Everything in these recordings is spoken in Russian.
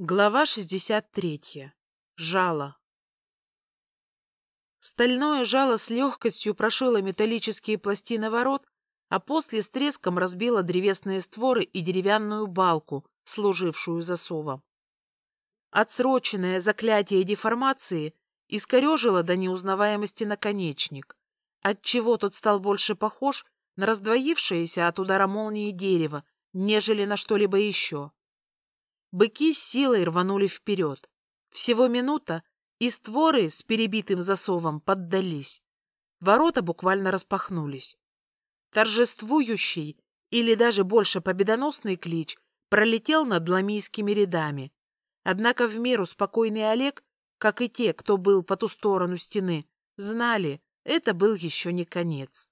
Глава 63. Жало. Стальное жало с легкостью прошило металлические пластины ворот, а после с треском разбило древесные створы и деревянную балку, служившую засовом. Отсроченное заклятие деформации искорежило до неузнаваемости наконечник, отчего тот стал больше похож на раздвоившееся от удара молнии дерево, нежели на что-либо еще. Быки силой рванули вперед. Всего минута, и створы с перебитым засовом поддались. Ворота буквально распахнулись. Торжествующий или даже больше победоносный клич пролетел над ламийскими рядами. Однако в меру спокойный Олег, как и те, кто был по ту сторону стены, знали, это был еще не конец.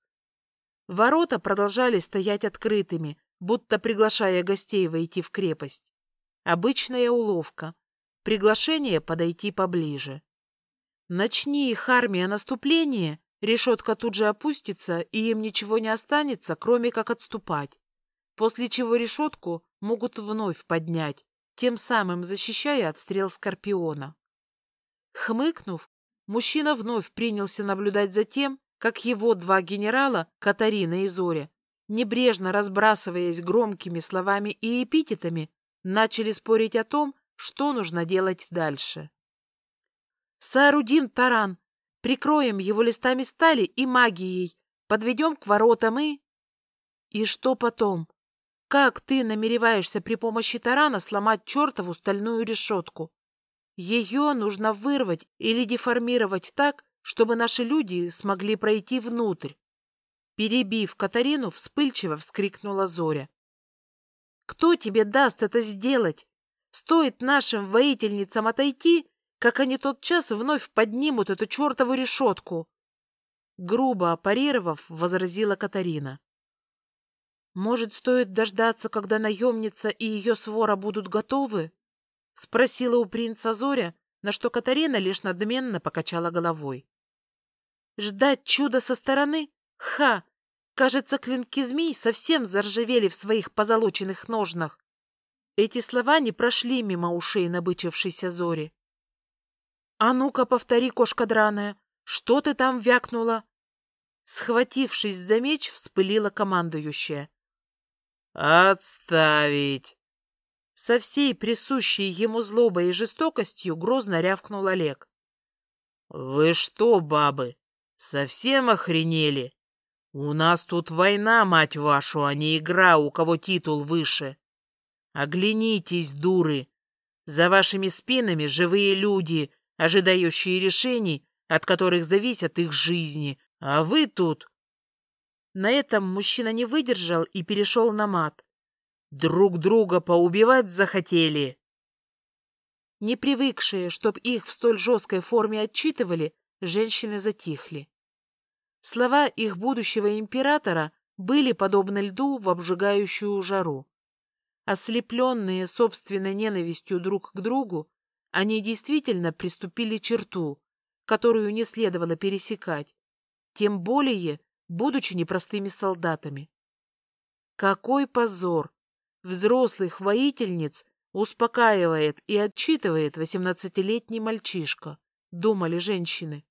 Ворота продолжали стоять открытыми, будто приглашая гостей войти в крепость. Обычная уловка. Приглашение подойти поближе. Начни их армия наступление, решетка тут же опустится, и им ничего не останется, кроме как отступать. После чего решетку могут вновь поднять, тем самым защищая от стрел Скорпиона. Хмыкнув, мужчина вновь принялся наблюдать за тем, как его два генерала, Катарина и Зоря, небрежно разбрасываясь громкими словами и эпитетами, начали спорить о том, что нужно делать дальше. «Соорудим таран, прикроем его листами стали и магией, подведем к воротам и...» «И что потом? Как ты намереваешься при помощи тарана сломать чертову стальную решетку? Ее нужно вырвать или деформировать так, чтобы наши люди смогли пройти внутрь. Перебив Катарину, вспыльчиво вскрикнула Зоря. Кто тебе даст это сделать? Стоит нашим воительницам отойти, как они тот час вновь поднимут эту чертову решетку. Грубо парировав, возразила Катарина. Может, стоит дождаться, когда наемница и ее свора будут готовы? Спросила у принца Зоря, на что Катарина лишь надменно покачала головой. Ждать чуда со стороны? Ха! Кажется, клинки змей совсем заржавели в своих позолоченных ножнах. Эти слова не прошли мимо ушей набычившейся Зори. «А ну-ка, повтори, кошка драная, что ты там вякнула?» Схватившись за меч, вспылила командующая. «Отставить!» Со всей присущей ему злобой и жестокостью грозно рявкнул Олег. «Вы что, бабы, совсем охренели? У нас тут война, мать вашу, а не игра, у кого титул выше. Оглянитесь, дуры. За вашими спинами живые люди, ожидающие решений, от которых зависят их жизни. А вы тут... На этом мужчина не выдержал и перешел на мат. Друг друга поубивать захотели. Не привыкшие, чтоб их в столь жесткой форме отчитывали, женщины затихли. Слова их будущего императора были подобны льду в обжигающую жару. Ослепленные собственной ненавистью друг к другу, они действительно приступили черту, которую не следовало пересекать, тем более, будучи непростыми солдатами. Какой позор! Взрослых воительниц успокаивает и отчитывает восемнадцатилетний мальчишка, думали женщины.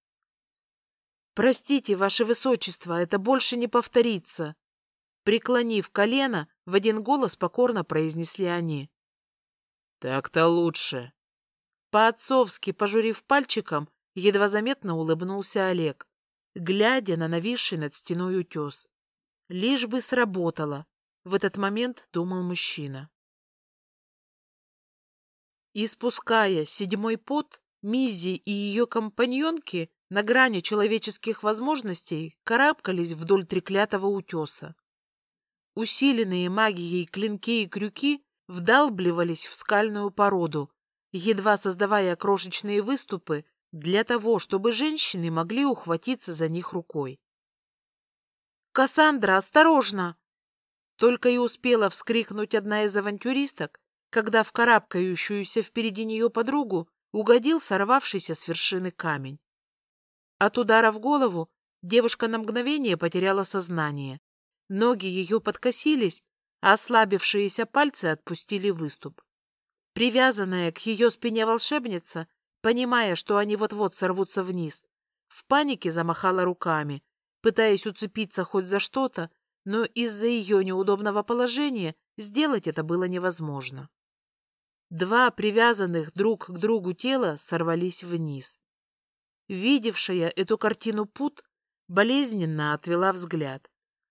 «Простите, ваше высочество, это больше не повторится!» Преклонив колено, в один голос покорно произнесли они. «Так-то лучше!» По-отцовски, пожурив пальчиком, едва заметно улыбнулся Олег, глядя на нависший над стеной утес. Лишь бы сработало, в этот момент думал мужчина. Испуская седьмой пот, Мизи и ее компаньонки на грани человеческих возможностей карабкались вдоль треклятого утеса. Усиленные магией клинки и крюки вдалбливались в скальную породу, едва создавая крошечные выступы для того, чтобы женщины могли ухватиться за них рукой. «Кассандра, осторожно!» Только и успела вскрикнуть одна из авантюристок, когда в карабкающуюся впереди нее подругу угодил сорвавшийся с вершины камень. От удара в голову девушка на мгновение потеряла сознание. Ноги ее подкосились, а ослабившиеся пальцы отпустили выступ. Привязанная к ее спине волшебница, понимая, что они вот-вот сорвутся вниз, в панике замахала руками, пытаясь уцепиться хоть за что-то, но из-за ее неудобного положения сделать это было невозможно. Два привязанных друг к другу тела сорвались вниз. Видевшая эту картину Пут болезненно отвела взгляд,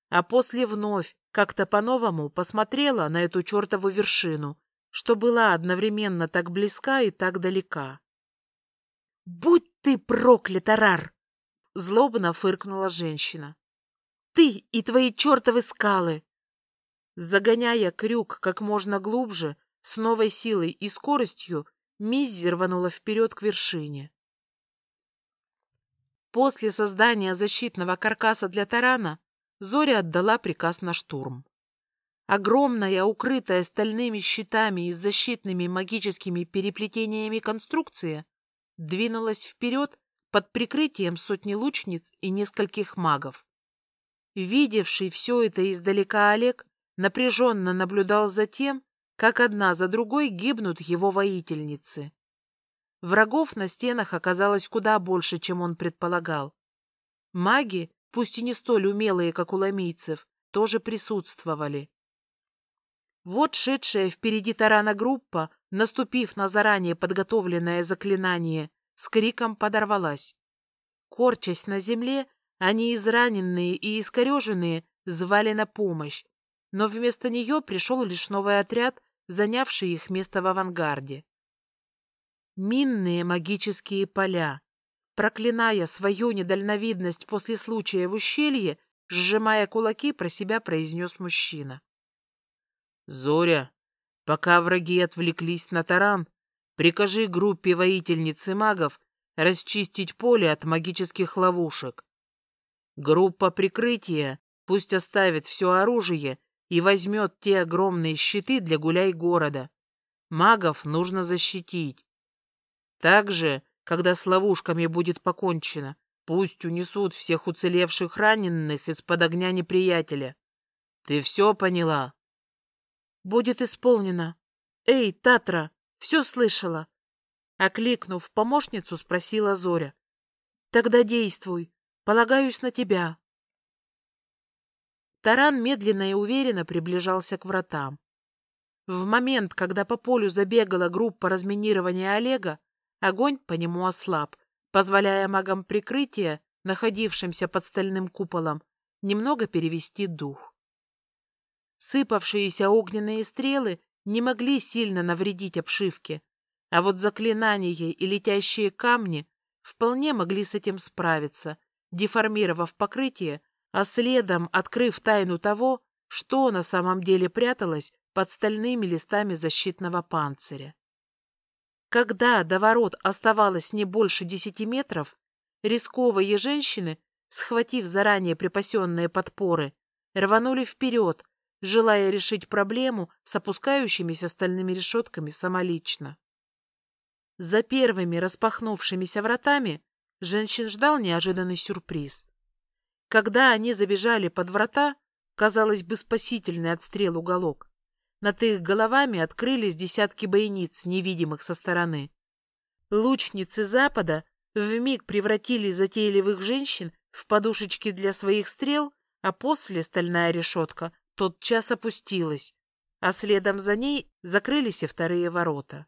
а после вновь как-то по-новому посмотрела на эту чертову вершину, что была одновременно так близка и так далека. «Будь ты проклят, Арар!» — злобно фыркнула женщина. «Ты и твои чертовы скалы!» Загоняя крюк как можно глубже, с новой силой и скоростью, Миззи рванула вперед к вершине. После создания защитного каркаса для тарана Зоря отдала приказ на штурм. Огромная, укрытая стальными щитами и защитными магическими переплетениями конструкция двинулась вперед под прикрытием сотни лучниц и нескольких магов. Видевший все это издалека Олег напряженно наблюдал за тем, как одна за другой гибнут его воительницы. Врагов на стенах оказалось куда больше, чем он предполагал. Маги, пусть и не столь умелые, как у ламийцев, тоже присутствовали. Вот шедшая впереди тарана группа, наступив на заранее подготовленное заклинание, с криком подорвалась. Корчась на земле, они израненные и искореженные звали на помощь, но вместо нее пришел лишь новый отряд, занявший их место в авангарде минные магические поля. Проклиная свою недальновидность после случая в ущелье, сжимая кулаки, про себя произнес мужчина. «Зоря, пока враги отвлеклись на таран, прикажи группе воительниц и магов расчистить поле от магических ловушек. Группа прикрытия пусть оставит все оружие и возьмет те огромные щиты для гуляй города. Магов нужно защитить. Также, когда с ловушками будет покончено, пусть унесут всех уцелевших раненых из-под огня неприятеля. Ты все поняла? Будет исполнено. Эй, Татра, все слышала? Окликнув помощницу, спросила Зоря. Тогда действуй. Полагаюсь на тебя. Таран медленно и уверенно приближался к вратам. В момент, когда по полю забегала группа разминирования Олега, Огонь по нему ослаб, позволяя магам прикрытия, находившимся под стальным куполом, немного перевести дух. Сыпавшиеся огненные стрелы не могли сильно навредить обшивке, а вот заклинания и летящие камни вполне могли с этим справиться, деформировав покрытие, а следом открыв тайну того, что на самом деле пряталось под стальными листами защитного панциря. Когда до ворот оставалось не больше десяти метров, рисковые женщины, схватив заранее припасенные подпоры, рванули вперед, желая решить проблему с опускающимися стальными решетками самолично. За первыми распахнувшимися вратами женщин ждал неожиданный сюрприз. Когда они забежали под врата, казалось бы, спасительный отстрел уголок, над их головами открылись десятки бойниц, невидимых со стороны. Лучницы Запада вмиг превратили затейливых женщин в подушечки для своих стрел, а после стальная решетка тотчас опустилась, а следом за ней закрылись и вторые ворота.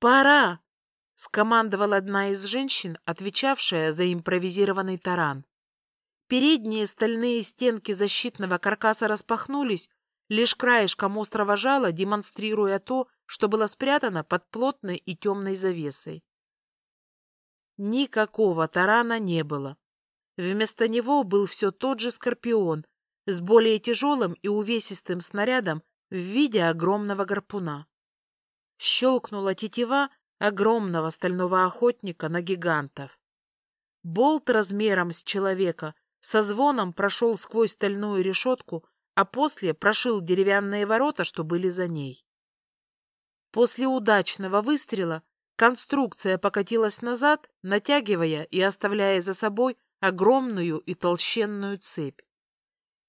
«Пора!» — скомандовала одна из женщин, отвечавшая за импровизированный таран. Передние стальные стенки защитного каркаса распахнулись, лишь краешком острого жала, демонстрируя то, что было спрятано под плотной и темной завесой. Никакого тарана не было. Вместо него был все тот же скорпион с более тяжелым и увесистым снарядом в виде огромного гарпуна. Щелкнула тетива огромного стального охотника на гигантов. Болт размером с человека со звоном прошел сквозь стальную решетку, а после прошил деревянные ворота, что были за ней. После удачного выстрела конструкция покатилась назад, натягивая и оставляя за собой огромную и толщенную цепь.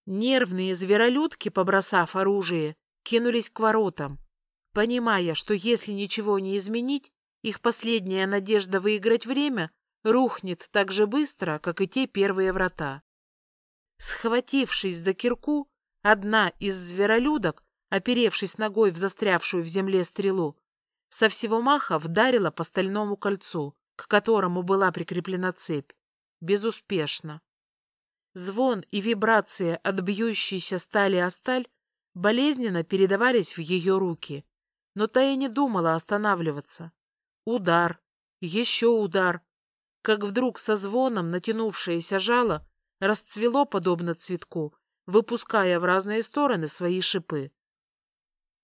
Нервные зверолюдки, побросав оружие, кинулись к воротам. понимая, что если ничего не изменить, их последняя надежда выиграть время рухнет так же быстро, как и те первые врата. Схватившись за кирку, одна из зверолюдок, оперевшись ногой в застрявшую в земле стрелу, со всего маха вдарила по стальному кольцу, к которому была прикреплена цепь. Безуспешно. Звон и вибрация от бьющейся стали о сталь болезненно передавались в ее руки, но та и не думала останавливаться. Удар, еще удар, как вдруг со звоном натянувшееся жало расцвело подобно цветку, выпуская в разные стороны свои шипы.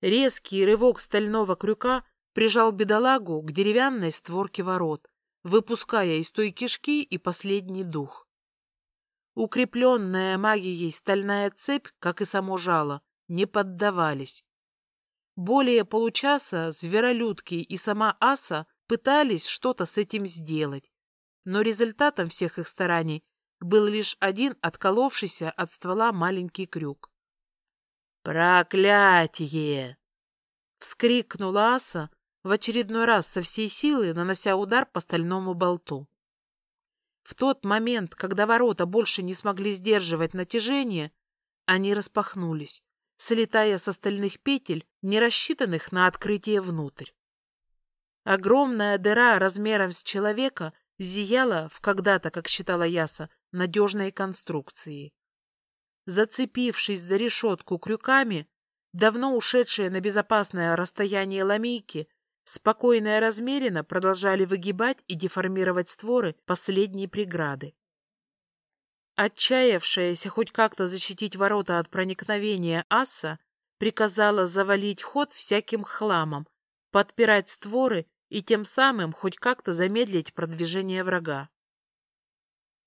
Резкий рывок стального крюка прижал бедолагу к деревянной створке ворот, выпуская из той кишки и последний дух. Укрепленная магией стальная цепь, как и само жало, не поддавались. Более получаса зверолюдки и сама Аса пытались что-то с этим сделать, но результатом всех их стараний был лишь один отколовшийся от ствола маленький крюк. «Проклятие!» — вскрикнула Аса, в очередной раз со всей силы нанося удар по стальному болту. В тот момент, когда ворота больше не смогли сдерживать натяжение, они распахнулись, слетая со стальных петель, не рассчитанных на открытие внутрь. Огромная дыра размером с человека зияла в когда-то, как считала Яса, надежной конструкции. Зацепившись за решетку крюками, давно ушедшие на безопасное расстояние ламейки спокойно и размеренно продолжали выгибать и деформировать створы последней преграды. Отчаявшаяся хоть как-то защитить ворота от проникновения аса, приказала завалить ход всяким хламом, подпирать створы и тем самым хоть как-то замедлить продвижение врага.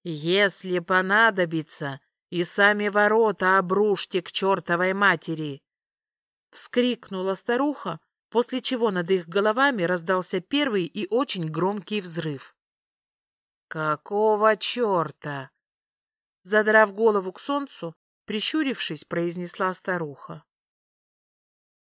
«Если понадобится, и сами ворота обрушьте к чертовой матери!» — вскрикнула старуха, после чего над их головами раздался первый и очень громкий взрыв. «Какого черта?» Задрав голову к солнцу, прищурившись, произнесла старуха.